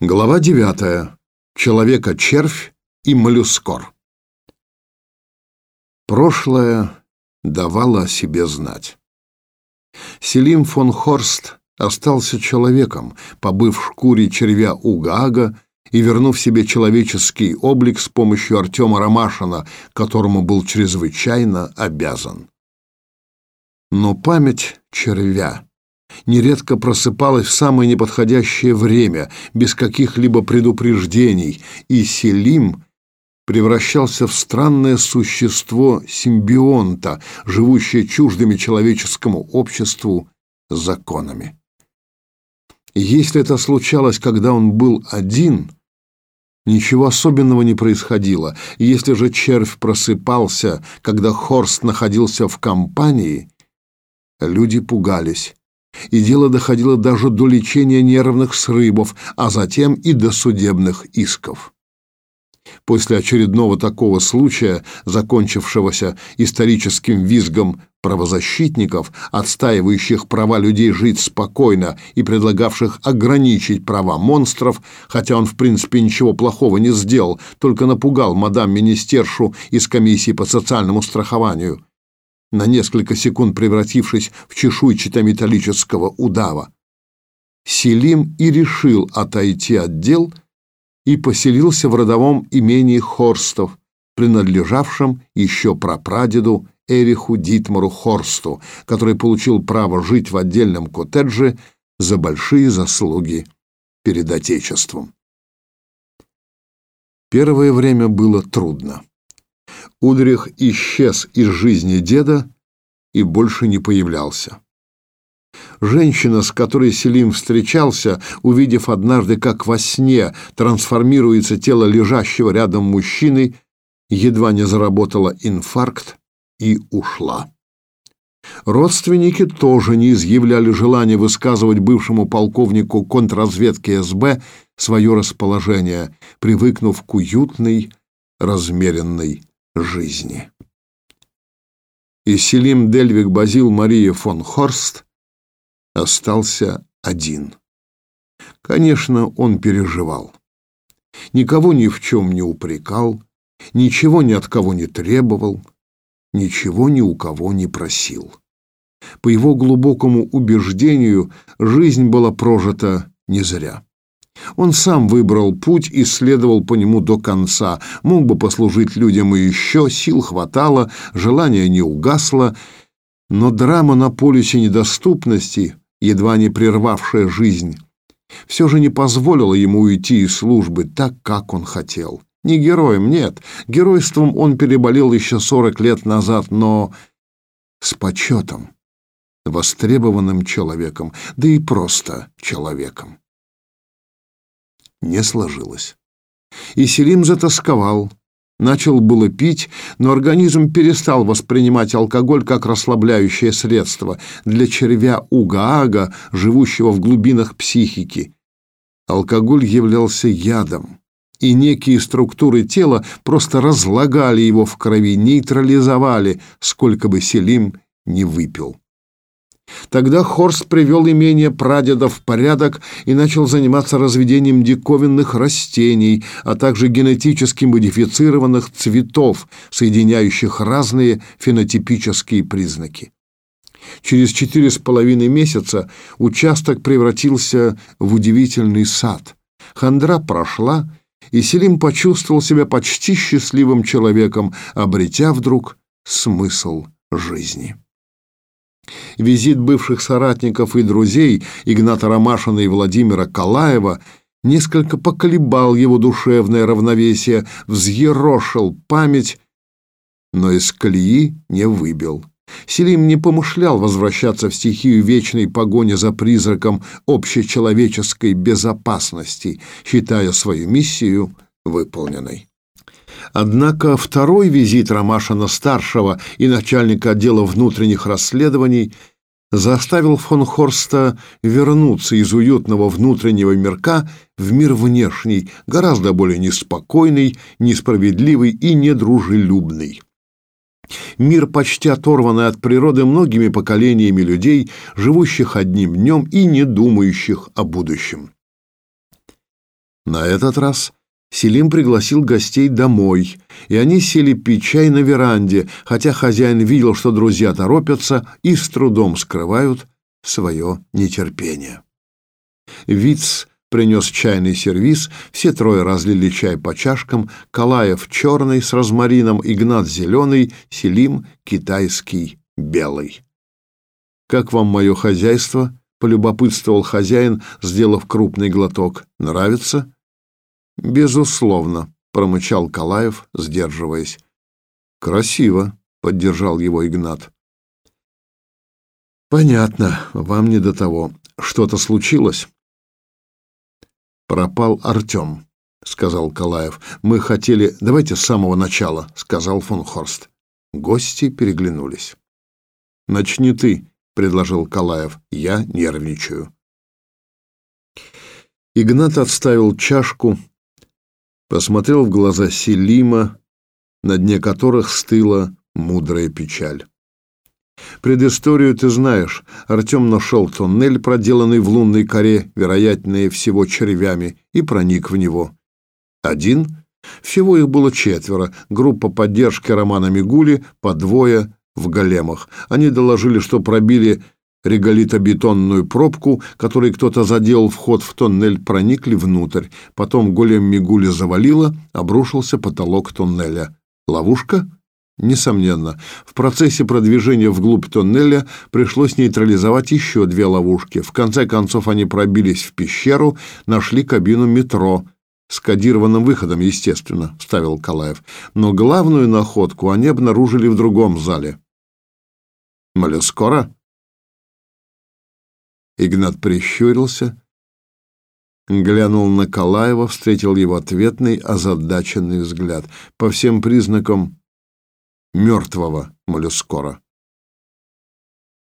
Глава 9. Человека-червь и моллюскор. Прошлое давало о себе знать. Селим фон Хорст остался человеком, побыв в шкуре червя Угаага и вернув себе человеческий облик с помощью Артема Ромашина, которому был чрезвычайно обязан. Но память червя нередко просыпалась в самое неподходящее время, без каких-либо предупреждений, и Селим превращался в странное существо симбионта, живущее чуждыми человеческому обществу законами. если это случалось, когда он был один, ничего особенного не происходило. если же червь просыпался, когда Хорст находился в компании, люди пугались и дело доходило даже до лечения нервных срывов, а затем и до судебных исков. После очередного такого случая, закончившегося историческим визгом правозащитников, отстаивающих права людей жить спокойно и предлагавших ограничить права монстров, хотя он в принципе ничего плохого не сделал, только напугал мадам-министершу из комиссии по социальному страхованию, на несколько секунд превратившись в чешуйчато-металлического удава. Селим и решил отойти от дел и поселился в родовом имении Хорстов, принадлежавшем еще прапрадеду Эриху Дитмару Хорсту, который получил право жить в отдельном коттедже за большие заслуги перед Отечеством. Первое время было трудно. Удрих исчез из жизни деда и больше не появлялся. Женщина, с которой Селим встречался, увидев однажды, как во сне трансформируется тело лежащего рядом мужчины, едва не заработала инфаркт и ушла. Родственники тоже не изъявляли желания высказывать бывшему полковнику контрразведки СБ свое расположение, привыкнув к уютной, размеренной жизни. И Селим Дельвик Базил Мария фон Хорст остался один. Конечно, он переживал. Никого ни в чем не упрекал, ничего ни от кого не требовал, ничего ни у кого не просил. По его глубокому убеждению, жизнь была прожита не зря. Он сам выбрал путь и следовал по нему до конца. Мог бы послужить людям и еще, сил хватало, желание не угасло, но драма на полюсе недоступности, едва не прервавшая жизнь, все же не позволила ему уйти из службы так, как он хотел. Не героем, нет. Геройством он переболел еще сорок лет назад, но с почетом, востребованным человеком, да и просто человеком не сложилось. И Селим затасковал. Начал было пить, но организм перестал воспринимать алкоголь как расслабляющее средство для червя Угаага, живущего в глубинах психики. Алкоголь являлся ядом, и некие структуры тела просто разлагали его в крови, нейтрализовали, сколько бы Селим не выпил. Тогда Хорст привел имение прадеда в порядок и начал заниматься разведением диковинных растений, а также генетически модифицированных цветов, соединяющих разные фенотипические признаки. Через четыре с половиной месяца участок превратился в удивительный сад. Хандра прошла, и Селим почувствовал себя почти счастливым человеком, обретя вдруг смысл жизни. Визит бывших соратников и друзей Игната Ромашина и Владимира Калаева несколько поколебал его душевное равновесие, взъерошил память, но из колеи не выбил. Селим не помышлял возвращаться в стихию вечной погони за призраком общечеловеческой безопасности, считая свою миссию выполненной. Однако второй визит Ромашина-старшего и начальника отдела внутренних расследований заставил фон Хорста вернуться из уютного внутреннего мирка в мир внешний, гораздо более неспокойный, несправедливый и недружелюбный. Мир, почти оторванный от природы многими поколениями людей, живущих одним днем и не думающих о будущем. На этот раз Селим пригласил гостей домой, и они сели пить чай на веранде, хотя хозяин видел, что друзья торопятся и с трудом скрывают свое нетерпение. Виц принес чайный сервиз, все трое разлили чай по чашкам, Калаев черный с розмарином, Игнат зеленый, Селим китайский белый. «Как вам мое хозяйство?» — полюбопытствовал хозяин, сделав крупный глоток. «Нравится?» «Безусловно», — промычал Калаев, сдерживаясь. «Красиво», — поддержал его Игнат. «Понятно, вам не до того. Что-то случилось?» «Пропал Артем», — сказал Калаев. «Мы хотели...» «Давайте с самого начала», — сказал фон Хорст. Гости переглянулись. «Начни ты», — предложил Калаев. «Я нервничаю». Игнат отставил чашку, посмотрел в глаза Селима, на дне которых стыла мудрая печаль. Предысторию ты знаешь. Артем нашел тоннель, проделанный в лунной коре, вероятнее всего червями, и проник в него. Один? Всего их было четверо. Группа поддержки Романа Мигули, по двое в големах. Они доложили, что пробили реголитобетонную пробку, которой кто-то заделал вход в тоннель, проникли внутрь. Потом голем Мигули завалило, обрушился потолок тоннеля. Ловушка? Несомненно, в процессе продвижения вглубь тоннеля пришлось нейтрализовать еще две ловушки. В конце концов они пробились в пещеру, нашли кабину метро. С кодированным выходом, естественно, вставил Калаев. Но главную находку они обнаружили в другом зале. Моллюскора? Игнат прищурился, глянул на Калаева, встретил его ответный, озадаченный взгляд. По всем признакам мертвого моллюскора.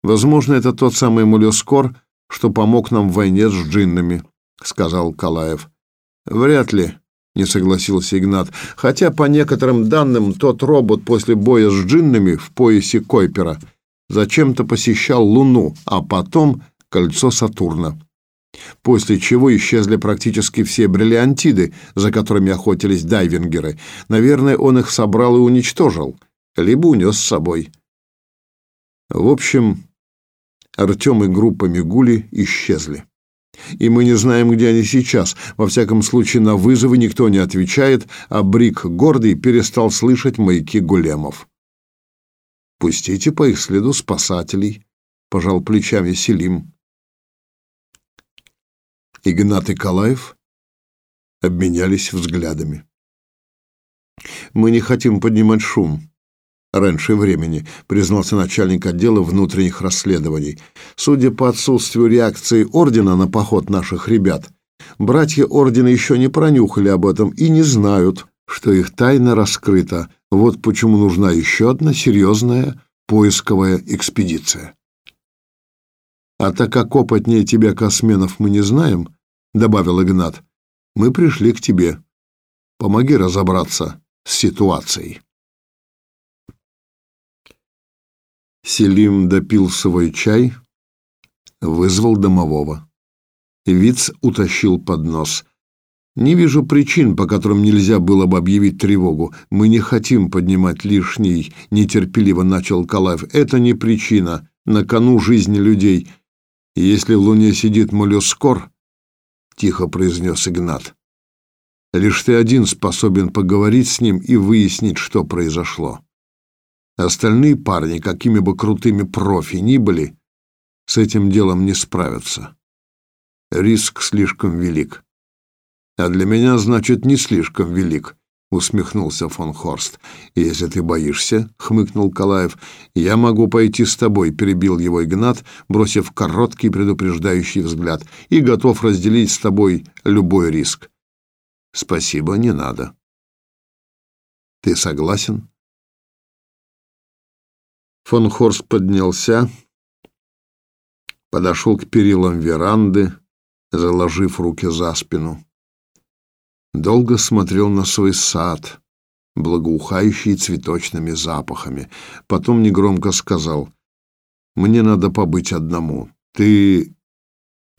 Возможно, это тот самый моллюскор, что помог нам в войне с джиннами, сказал Калаев. Вряд ли, не согласился Игнат, хотя по некоторым данным тот робот после боя с джиннами в поясе Койпера зачем-то посещал Луну, а потом кольцо Сатурна. После чего исчезли практически все бриллиантиды, за которыми охотились дайвингеры. Наверное, он их собрал и уничтожил либо унес с собой. В общем, Артем и группа Мигули исчезли. И мы не знаем, где они сейчас. Во всяком случае, на вызовы никто не отвечает, а Брик Гордый перестал слышать маяки гулемов. «Пустите по их следу спасателей», — пожал плечами Селим. Игнат и Калаев обменялись взглядами. «Мы не хотим поднимать шум», раньше времени, признался начальник отдела внутренних расследований. Судя по отсутствию реакции ордена на поход наших ребят, братья ордена еще не пронюхали об этом и не знают, что их тайна раскрыта. Вот почему нужна еще одна серьезная поисковая экспедиция. А так как опытнее тебя косменов мы не знаем, добавил Игнат, мы пришли к тебе. Помоги разобраться с ситуацией. Селим допил свой чай, вызвал домового. Виц утащил поднос. Не вижу причин, по которым нельзя было бы объявить тревогу. Мы не хотим поднимать лишний, нетерпеливо начал Калаев. Это не причина. На кону жизни людей. Если в Луне сидит моллюскор, тихо произнес Игнат, лишь ты один способен поговорить с ним и выяснить, что произошло. Остальные парни, какими бы крутыми профи ни были, с этим делом не справятся. Риск слишком велик. А для меня, значит, не слишком велик, усмехнулся фон Хорст. Если ты боишься, хмыкнул Калаев, я могу пойти с тобой, перебил его Игнат, бросив короткий предупреждающий взгляд, и готов разделить с тобой любой риск. Спасибо, не надо. Ты согласен? Фон Хорст поднялся, подошел к перилам веранды, заложив руки за спину. Долго смотрел на свой сад, благоухающий цветочными запахами. Потом негромко сказал, «Мне надо побыть одному. Ты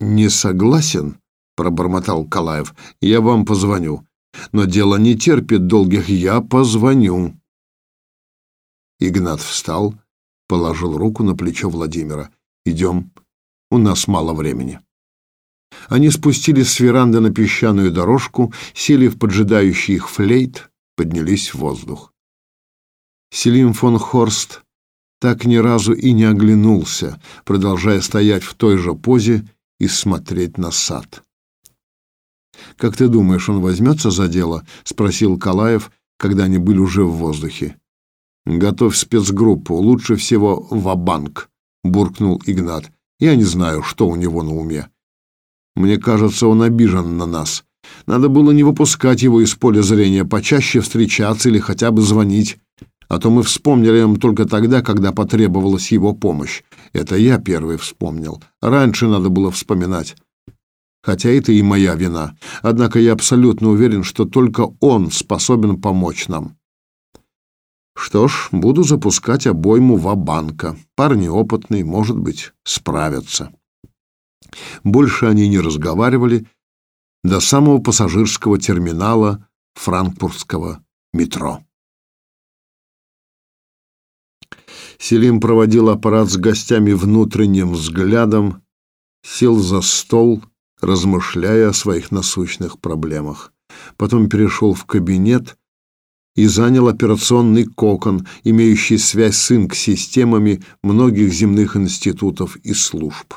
не согласен?» пробормотал Калаев. «Я вам позвоню. Но дело не терпит долгих. Я позвоню». Игнат встал, положил руку на плечо Владимира. «Идем. У нас мало времени». Они спустились с веранды на песчаную дорожку, сели в поджидающий их флейт, поднялись в воздух. Селим фон Хорст так ни разу и не оглянулся, продолжая стоять в той же позе и смотреть на сад. «Как ты думаешь, он возьмется за дело?» — спросил Калаев, когда они были уже в воздухе. «Готовь спецгруппу, лучше всего в банк буркнул Игнат. «Я не знаю, что у него на уме. Мне кажется, он обижен на нас. Надо было не выпускать его из поля зрения, почаще встречаться или хотя бы звонить. А то мы вспомнили им только тогда, когда потребовалась его помощь. Это я первый вспомнил. Раньше надо было вспоминать. Хотя это и моя вина. Однако я абсолютно уверен, что только он способен помочь нам. Что ж, буду запускать обойму в банка Парни опытные, может быть, справятся. Больше они не разговаривали до самого пассажирского терминала франкфуртского метро. Селим проводил аппарат с гостями внутренним взглядом, сел за стол, размышляя о своих насущных проблемах. Потом перешел в кабинет и занял операционный кокон, имеющий связь с инк-системами многих земных институтов и служб.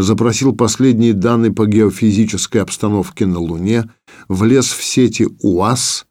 Запросил последние данные по геофизической обстановке на Луне, влез в сети УАЗ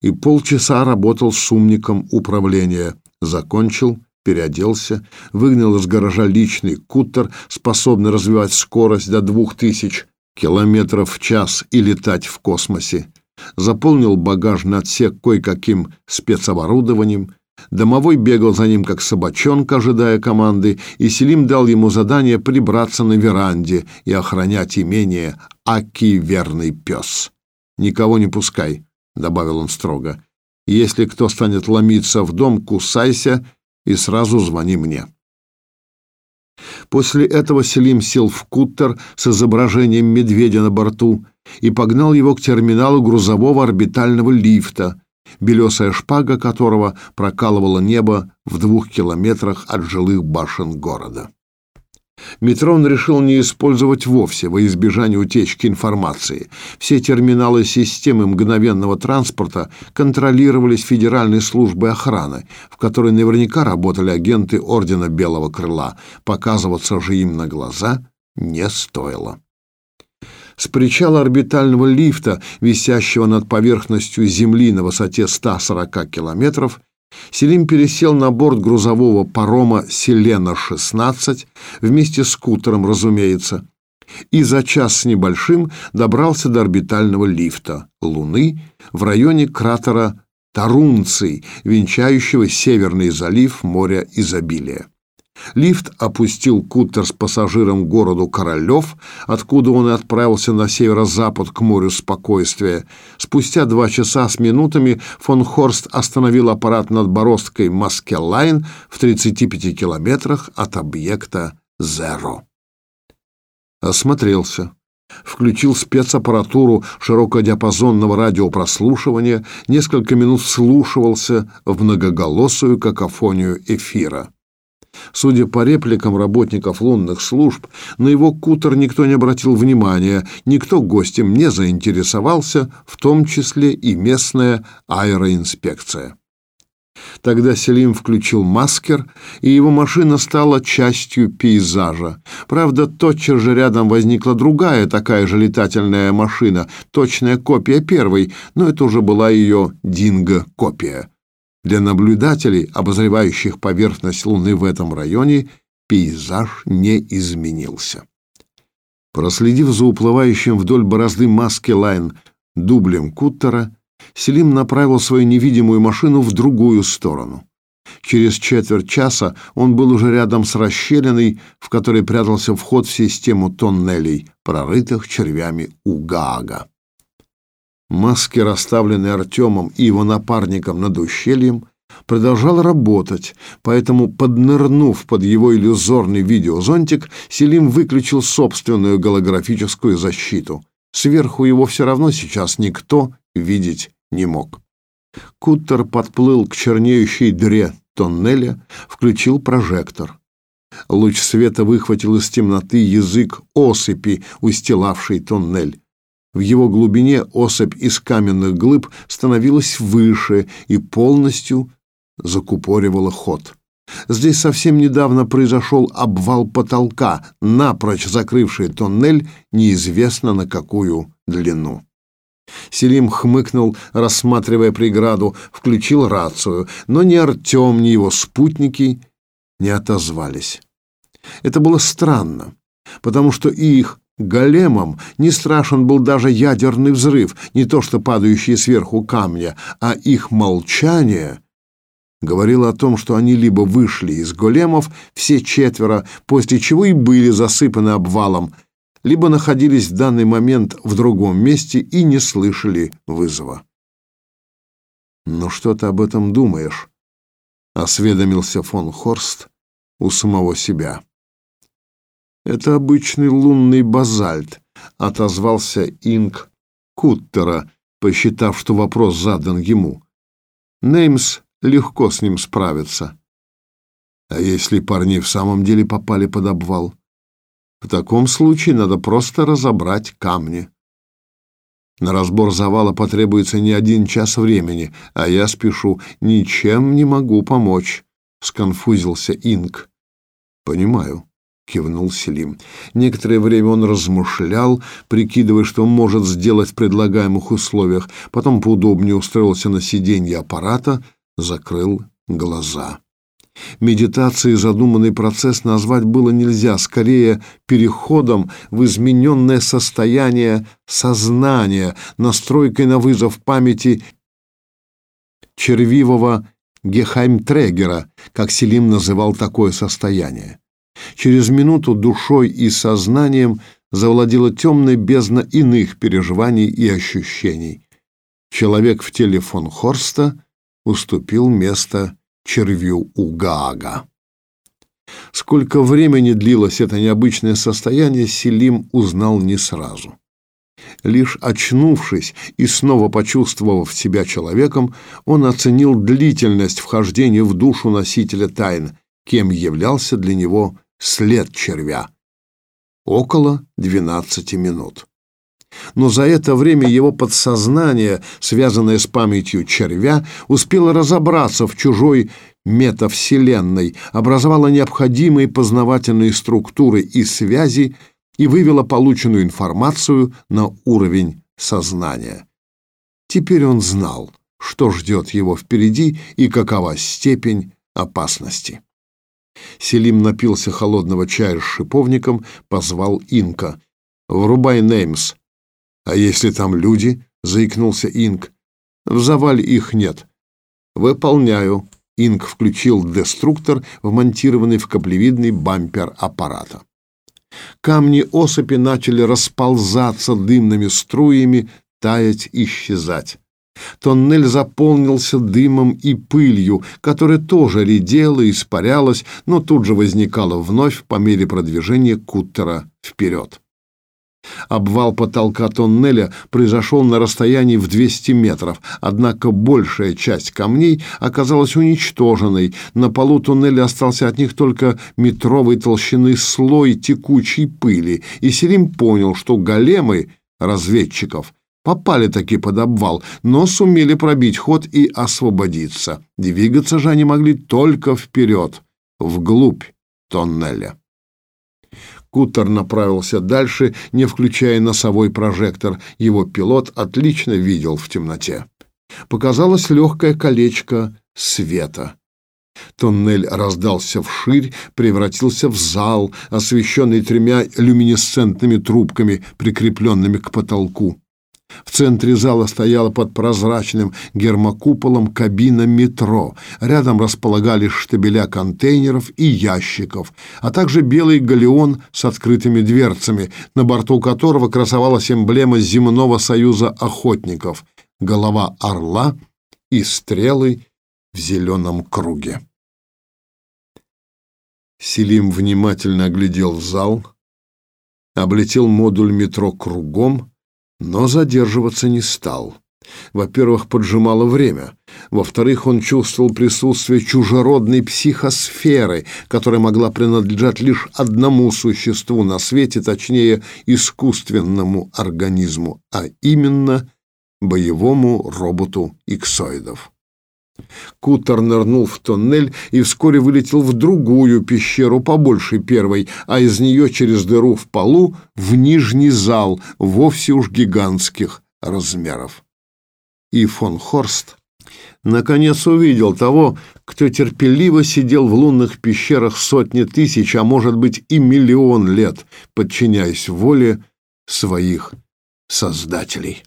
и полчаса работал с умником управления – закончил, переоделся, выгнал из гаража личный кутер, способный развивать скорость до двух тысяч километров в час и летать в космосе, заполнил багажный отсек кое-каким спецоборудованием, Домовой бегал за ним, как собачонка, ожидая команды, и Селим дал ему задание прибраться на веранде и охранять имение Аки верный пес. «Никого не пускай», — добавил он строго. Если кто станет ломиться в дом, кусайся и сразу звони мне. После этого Селим сел в куттер с изображением медведя на борту и погнал его к терминалу грузового орбитального лифта, белесая шпага которого прокалывала небо в двух километрах от жилых башен города. Метро он решил не использовать вовсе во избежание утечки информации. Все терминалы системы мгновенного транспорта контролировались Федеральной службой охраны, в которой наверняка работали агенты Ордена Белого Крыла. Показываться же им на глаза не стоило. С причала орбитального лифта, висящего над поверхностью Земли на высоте 140 километров, Селим пересел на борт грузового парома «Селена-16» вместе с скутером, разумеется, и за час с небольшим добрался до орбитального лифта Луны в районе кратера Тарунций, венчающего Северный залив моря изобилия. Лифт опустил кутер с пассажиром к городу Королев, откуда он и отправился на северо-запад к морю спокойствия. Спустя два часа с минутами фон Хорст остановил аппарат над бороздкой Маскеллайн в 35 километрах от объекта «Зеро». Осмотрелся. Включил спецаппаратуру широкодиапазонного радиопрослушивания, несколько минут слушался в многоголосую какофонию эфира. Судя по репликам работников лунных служб, на его кутер никто не обратил внимания, никто гостем не заинтересовался, в том числе и местная аэроинспекция. Тогда Селим включил маскер, и его машина стала частью пейзажа. Правда, тотчас же рядом возникла другая такая же летательная машина, точная копия первой, но это уже была ее динго-копия. Для наблюдателей, обозревающих поверхность Луны в этом районе, пейзаж не изменился. Проследив за уплывающим вдоль борозды маски Лайн дублем Куттера, Селим направил свою невидимую машину в другую сторону. Через четверть часа он был уже рядом с расщелиной, в которой прятался вход в систему тоннелей, прорытых червями у Гаага. Маски, расставленные Артемом и его напарником над ущельем, продолжал работать, поэтому, поднырнув под его иллюзорный видеозонтик, Селим выключил собственную голографическую защиту. Сверху его все равно сейчас никто видеть не мог. Куттер подплыл к чернеющей дыре тоннеля, включил прожектор. Луч света выхватил из темноты язык осыпи, устилавшей тоннель. В его глубине осыпь из каменных глыб становилась выше и полностью закупоривала ход. Здесь совсем недавно произошел обвал потолка, напрочь закрывший тоннель неизвестно на какую длину. Селим хмыкнул, рассматривая преграду, включил рацию, но ни Артем, ни его спутники не отозвались. Это было странно, потому что их големам не страшен был даже ядерный взрыв, не то что падающие сверху камня, а их молчание говорило о том, что они либо вышли из големов все четверо, после чего и были засыпаны обвалом, либо находились в данный момент в другом месте и не слышали вызова. «Ну что ты об этом думаешь?» — осведомился фон Хорст у самого себя. «Это обычный лунный базальт», — отозвался Инг Куттера, посчитав, что вопрос задан ему. Неймс легко с ним справится. А если парни в самом деле попали под обвал? В таком случае надо просто разобрать камни. На разбор завала потребуется не один час времени, а я спешу, ничем не могу помочь, сконфузился Инг. Понимаю, кивнул Селим. Некоторое время он размышлял, прикидывая, что может сделать в предлагаемых условиях, потом поудобнее устроился на сиденье аппарата, закрыл глаза. Медитацией задуманный процесс назвать было нельзя, скорее переходом в измененное состояние сознания, настройкой на вызов памяти червивого Гехаймтрегера, как Селим называл такое состояние. Через минуту душой и сознанием завладела темная бездна иных переживаний и ощущений. Человек в теле фон Хорста уступил место червю у Гаага. Сколько времени длилось это необычное состояние, Селим узнал не сразу. Лишь очнувшись и снова почувствовав себя человеком, он оценил длительность вхождения в душу носителя тайн, кем являлся для него след червя. Около двенадцати минут но за это время его подсознание, связанное с памятью червя, успело разобраться в чужой метавселенной, образовало необходимые познавательные структуры и связи и вывело полученную информацию на уровень сознания. Теперь он знал, что ждет его впереди и какова степень опасности. Селим напился холодного чая с шиповником, позвал Инка. «Врубай Неймс, «А если там люди?» — заикнулся Инг. «В завале их нет». «Выполняю». Инг включил деструктор, вмонтированный в каплевидный бампер аппарата. Камни осыпи начали расползаться дымными струями, таять, исчезать. Тоннель заполнился дымом и пылью, которая тоже редела испарялась, но тут же возникала вновь по мере продвижения куттера вперед. Обвал потолка тоннеля произошел на расстоянии в 200 метров, однако большая часть камней оказалась уничтоженной. На полу туннеля остался от них только метровой толщины слой текучей пыли, и Селим понял, что големы разведчиков попали таки под обвал, но сумели пробить ход и освободиться. Двигаться же они могли только вперед, вглубь тоннеля. Кутер направился дальше, не включая носовой прожектор. Его пилот отлично видел в темноте. Показалось легкое колечко света. Тоннель раздался вширь, превратился в зал, освещенный тремя люминесцентными трубками, прикрепленными к потолку. В центре зала стояла под прозрачным гермокуполом кабина метро. Рядом располагались штабеля контейнеров и ящиков, а также белый галеон с открытыми дверцами, на борту которого красовалась эмблема Земного союза охотников, голова орла и стрелы в зеленом круге. Селим внимательно оглядел зал, облетел модуль метро кругом, но задерживаться не стал. Во-первых, поджимало время. Во-вторых, он чувствовал присутствие чужеродной психосферы, которая могла принадлежать лишь одному существу на свете, точнее, искусственному организму, а именно боевому роботу иксоидов. Кутер нырнул в тоннель и вскоре вылетел в другую пещеру, побольше первой, а из нее через дыру в полу в нижний зал, вовсе уж гигантских размеров. И фон Хорст наконец увидел того, кто терпеливо сидел в лунных пещерах сотни тысяч, а может быть и миллион лет, подчиняясь воле своих создателей.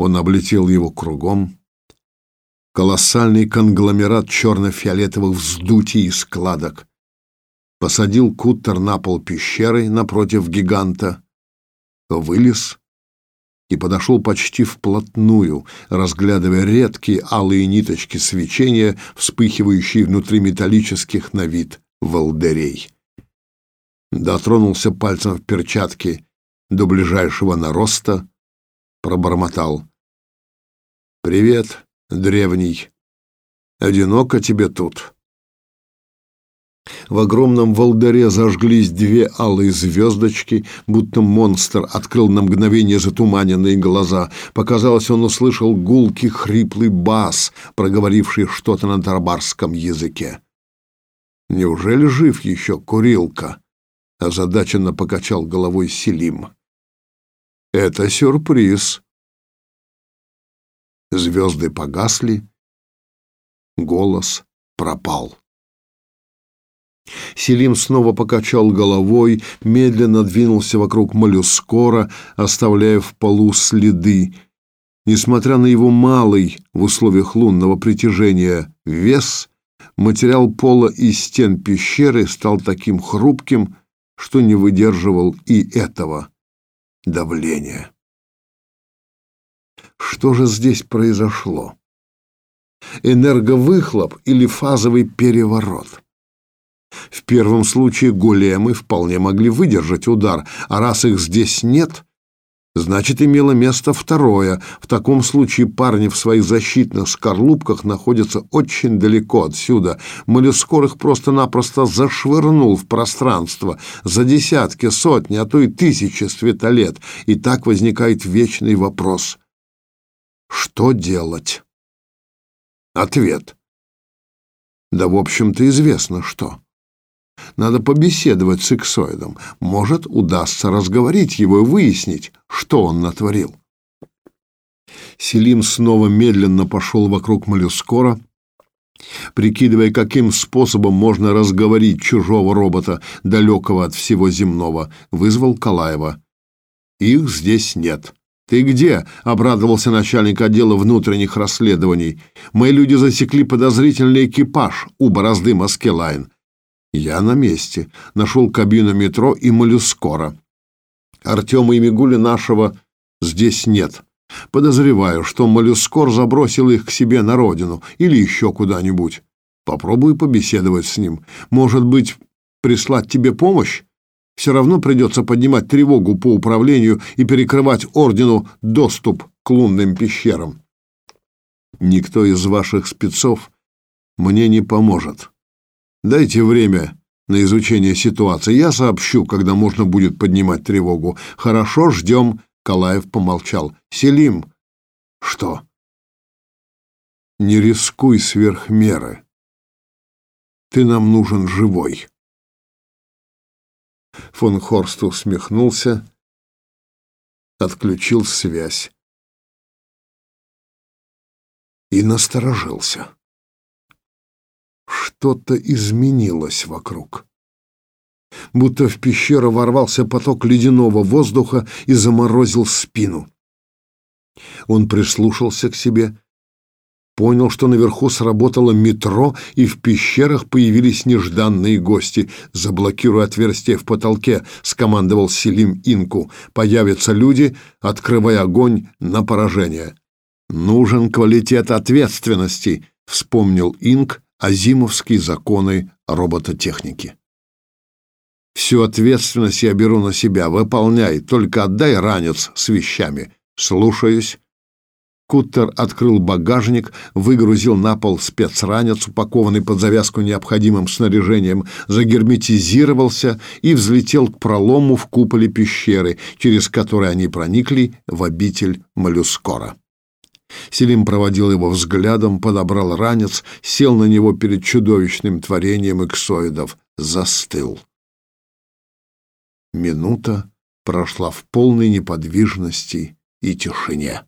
Он облетел его кругом. Колоссальный конгломерат черно-фиолетовых вздутий и складок. Посадил куттер на пол пещеры напротив гиганта. Вылез и подошел почти вплотную, разглядывая редкие алые ниточки свечения, вспыхивающие внутри металлических на вид волдырей. Дотронулся пальцем в перчатке до ближайшего нароста, пробормотал. «Привет, древний. Одиноко тебе тут». В огромном волдыре зажглись две алые звездочки, будто монстр открыл на мгновение затуманенные глаза. Показалось, он услышал гулкий хриплый бас, проговоривший что-то на тарбарском языке. «Неужели жив еще курилка?» — озадаченно покачал головой Селим. «Это сюрприз», Звезды погасли, голос пропал. Селим снова покачал головой, медленно двинулся вокруг моллюскора, оставляя в полу следы. Несмотря на его малый в условиях лунного притяжения вес, материал пола и стен пещеры стал таким хрупким, что не выдерживал и этого давления. Что же здесь произошло? Энерговыхлоп или фазовый переворот? В первом случае големы вполне могли выдержать удар, а раз их здесь нет, значит, имело место второе. В таком случае парни в своих защитных скорлупках находятся очень далеко отсюда. Моллюскор их просто-напросто зашвырнул в пространство за десятки, сотни, а то и тысячи светолет. И так возникает вечный вопрос. Что делать? Ответ. Да, в общем-то, известно что. Надо побеседовать с Иксоидом. Может, удастся разговорить его и выяснить, что он натворил. Селим снова медленно пошел вокруг моллюскора, прикидывая, каким способом можно разговорить чужого робота, далекого от всего земного, вызвал Калаева. Их здесь нет. «Ты где?» — обрадовался начальник отдела внутренних расследований. «Мои люди засекли подозрительный экипаж у борозды Маскелайн». «Я на месте. Нашел кабину метро и моллюскора. Артема и Мигули нашего здесь нет. Подозреваю, что моллюскор забросил их к себе на родину или еще куда-нибудь. Попробую побеседовать с ним. Может быть, прислать тебе помощь?» Все равно придется поднимать тревогу по управлению и перекрывать ордену доступ к лунным пещерам. Никто из ваших спецов мне не поможет. Дайте время на изучение ситуации. Я сообщу, когда можно будет поднимать тревогу. Хорошо, ждем. Калаев помолчал. Селим. Что? Не рискуй сверх меры. Ты нам нужен живой. Фон Хорст усмехнулся, отключил связь и насторожился. Что-то изменилось вокруг. Будто в пещеру ворвался поток ледяного воздуха и заморозил спину. Он прислушался к себе понял, что наверху сработало метро, и в пещерах появились нежданные гости. «Заблокируй отверстие в потолке», — скомандовал Селим Инку. «Появятся люди, открывай огонь на поражение». Нужен квалитет ответственности, вспомнил Инг Азимовские законы робототехники. Всю ответственность я беру на себя. Выполняй, только отдай ранец с вещами. Слушаюсь. Куттер открыл багажник, выгрузил на пол спецранец, упакованный под завязку необходимым снаряжением, загерметизировался и взлетел к пролому в куполе пещеры, через который они проникли в обитель Моллюскора. Селим проводил его взглядом, подобрал ранец, сел на него перед чудовищным творением эксоидов, застыл. Минута прошла в полной неподвижности и тишине.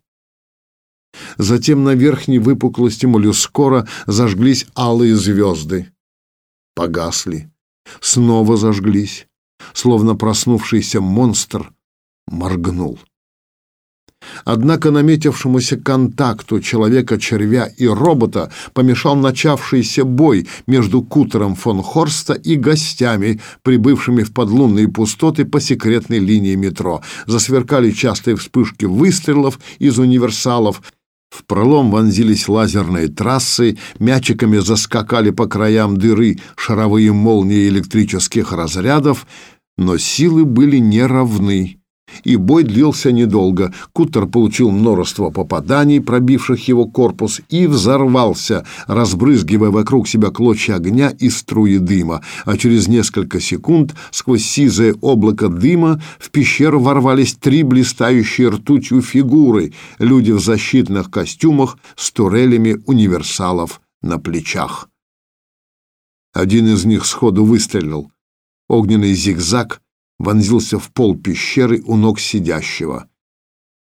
Затем на верхней выпуклости моллюскора зажглись алые звезды. Погасли. Снова зажглись. Словно проснувшийся монстр моргнул. Однако наметившемуся контакту человека-червя и робота помешал начавшийся бой между Кутером фон Хорста и гостями, прибывшими в подлунные пустоты по секретной линии метро. Засверкали частые вспышки выстрелов из универсалов, в пролом вонзились лазерные трассы, мячиками заскакали по краям дыры шаровые молнии электрических разрядов, но силы были неравны и бой длился недолго. Кутер получил множество попаданий, пробивших его корпус, и взорвался, разбрызгивая вокруг себя клочья огня и струи дыма. А через несколько секунд сквозь сизое облако дыма в пещеру ворвались три блистающие ртутью фигуры, люди в защитных костюмах с турелями универсалов на плечах. Один из них сходу выстрелил. Огненный зигзаг вонзился в пол пещеры у ног сидящего.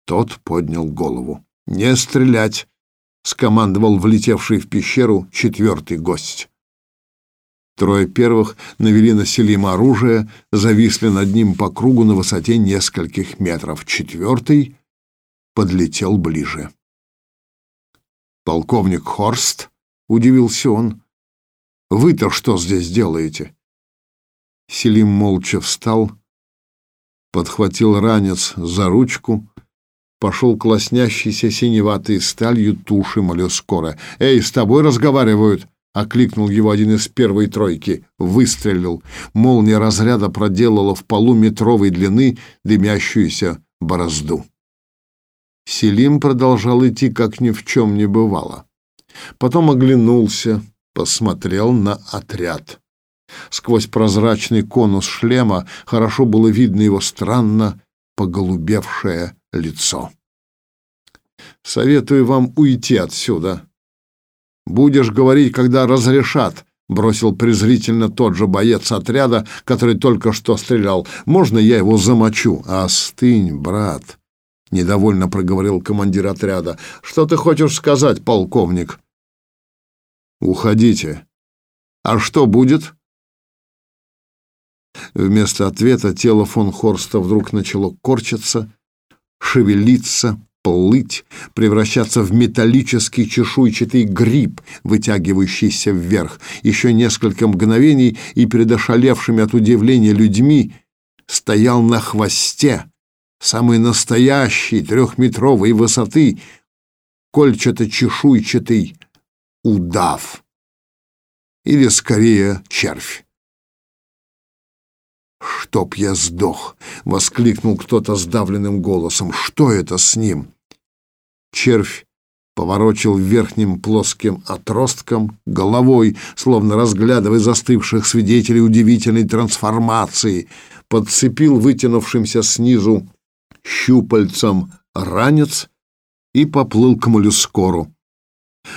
Тот поднял голову. «Не стрелять!» — скомандовал влетевший в пещеру четвертый гость. Трое первых навели на Селима оружие, зависли над ним по кругу на высоте нескольких метров. Четвертый подлетел ближе. «Полковник Хорст?» — удивился он. «Вы-то что здесь делаете?» Селим молча встал, подхватил ранец за ручку, пошел к лоснящейся синеватой сталью туши моллюскора. «Эй, с тобой разговаривают!» — окликнул его один из первой тройки. Выстрелил. Молния разряда проделала в полу метровой длины дымящуюся борозду. Селим продолжал идти, как ни в чем не бывало. Потом оглянулся, посмотрел на отряд. Сквозь прозрачный конус шлема хорошо было видно его странно поголубевшее лицо. «Советую вам уйти отсюда. Будешь говорить, когда разрешат», — бросил презрительно тот же боец отряда, который только что стрелял. «Можно я его замочу?» «Остынь, брат», — недовольно проговорил командир отряда. «Что ты хочешь сказать, полковник?» «Уходите». «А что будет?» Вместо ответа тело фон Хорста вдруг начало корчиться, шевелиться, плыть, превращаться в металлический чешуйчатый гриб, вытягивающийся вверх. Еще несколько мгновений, и перед ошалевшими от удивления людьми стоял на хвосте, самый настоящий, трехметровой высоты, кольчато-чешуйчатый удав. Или, скорее, червь. «Чтоб я сдох!» — воскликнул кто-то сдавленным голосом. «Что это с ним?» Червь поворочил верхним плоским отростком, головой, словно разглядывая застывших свидетелей удивительной трансформации, подцепил вытянувшимся снизу щупальцем ранец и поплыл к моллюскору.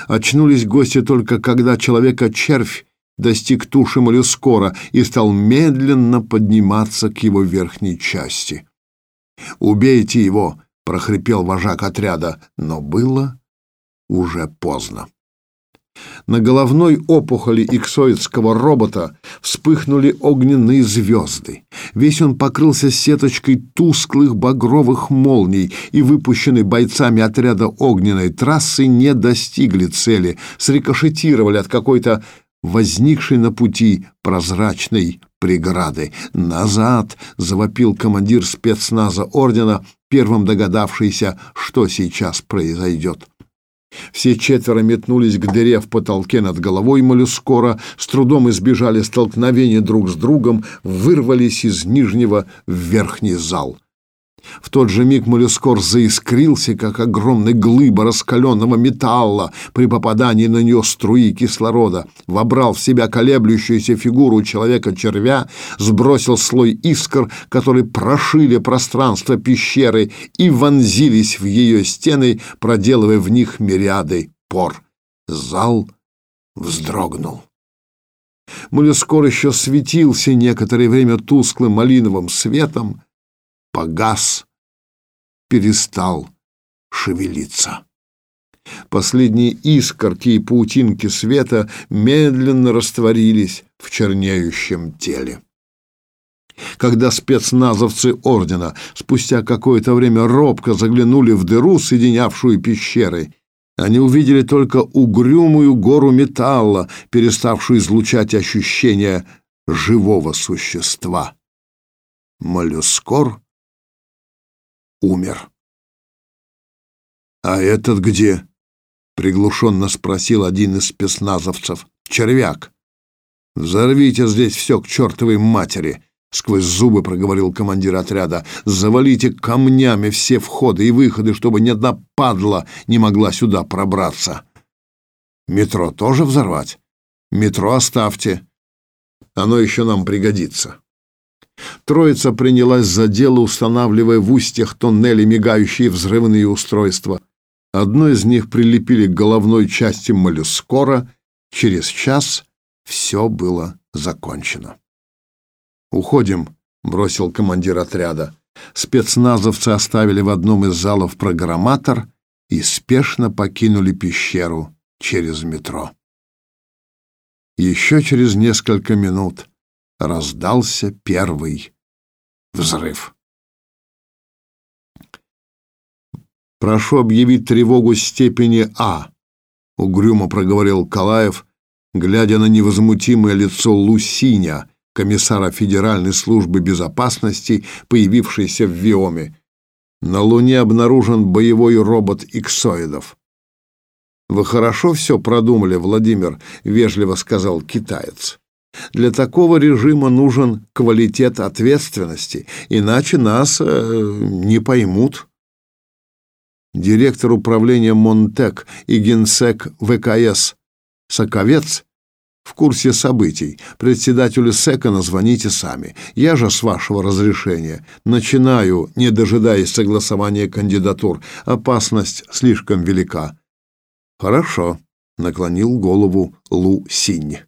Очнулись гости только когда человека-червь достиг туши моллюскора и стал медленно подниматься к его верхней части. «Убейте его!» — прохрипел вожак отряда, но было уже поздно. На головной опухоли иксоидского робота вспыхнули огненные звезды. Весь он покрылся сеточкой тусклых багровых молний, и выпущенные бойцами отряда огненной трассы не достигли цели, срикошетировали от какой-то возникшей на пути прозрачной преграды. «Назад!» — завопил командир спецназа ордена, первым догадавшийся, что сейчас произойдет. Все четверо метнулись к дыре в потолке над головой моллюскора, с трудом избежали столкновения друг с другом, вырвались из нижнего в верхний зал. В тот же миг моллюскор заискрился, как огромная глыба раскаленного металла при попадании на нее струи кислорода, вобрал в себя колеблющуюся фигуру человека-червя, сбросил слой искр, которые прошили пространство пещеры и вонзились в ее стены, проделывая в них мириады пор. Зал вздрогнул. Моллюскор еще светился некоторое время тусклым малиновым светом, погас, перестал шевелиться. Последние искорки и паутинки света медленно растворились в чернеющем теле. Когда спецназовцы ордена спустя какое-то время робко заглянули в дыру, соединявшую пещеры, они увидели только угрюмую гору металла, переставшую излучать ощущение живого существа. Моллюскор умер. «А этот где?» — приглушенно спросил один из спецназовцев. «Червяк! Взорвите здесь все к чертовой матери!» — сквозь зубы проговорил командир отряда. «Завалите камнями все входы и выходы, чтобы ни одна падла не могла сюда пробраться. Метро тоже взорвать? Метро оставьте. Оно еще нам пригодится». Троица принялась за дело, устанавливая в устьях тоннелей мигающие взрывные устройства. Одно из них прилепили к головной части моллюскора. Через час все было закончено. «Уходим», — бросил командир отряда. Спецназовцы оставили в одном из залов программатор и спешно покинули пещеру через метро. Еще через несколько минут раздался первый взрыв. «Прошу объявить тревогу степени А», — угрюмо проговорил Калаев, глядя на невозмутимое лицо Лусиня, комиссара Федеральной службы безопасности, появившейся в Виоме. «На Луне обнаружен боевой робот иксоидов». «Вы хорошо все продумали, Владимир», — вежливо сказал китаец. Для такого режима нужен квалитет ответственности, иначе нас э, не поймут. Директор управления Монтек и генсек ВКС Соковец в курсе событий. Председателю СЭКа назвоните сами. Я же, с вашего разрешения, начинаю, не дожидаясь согласования кандидатур. Опасность слишком велика. Хорошо, наклонил голову Лу Синь.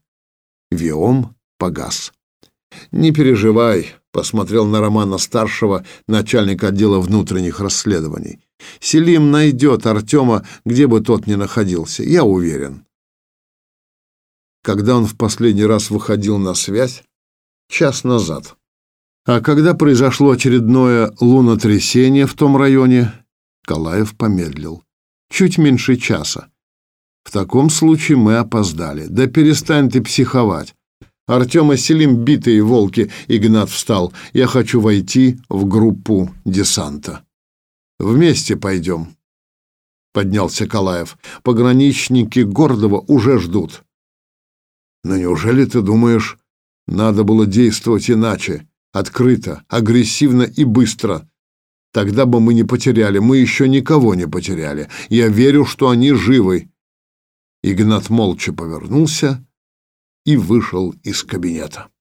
Виом погас. «Не переживай», — посмотрел на Романа-старшего, начальник отдела внутренних расследований. «Селим найдет Артема, где бы тот ни находился, я уверен». Когда он в последний раз выходил на связь? Час назад. А когда произошло очередное лунотрясение в том районе, Калаев помедлил. Чуть меньше часа. В таком случае мы опоздали. Да перестань ты психовать. Артем и Селим битые волки. Игнат встал. Я хочу войти в группу десанта. Вместе пойдем. Поднялся Калаев. Пограничники Гордова уже ждут. Но неужели ты думаешь, надо было действовать иначе? Открыто, агрессивно и быстро. Тогда бы мы не потеряли. Мы еще никого не потеряли. Я верю, что они живы. Игнат молча повернулся и вышел из кабинета.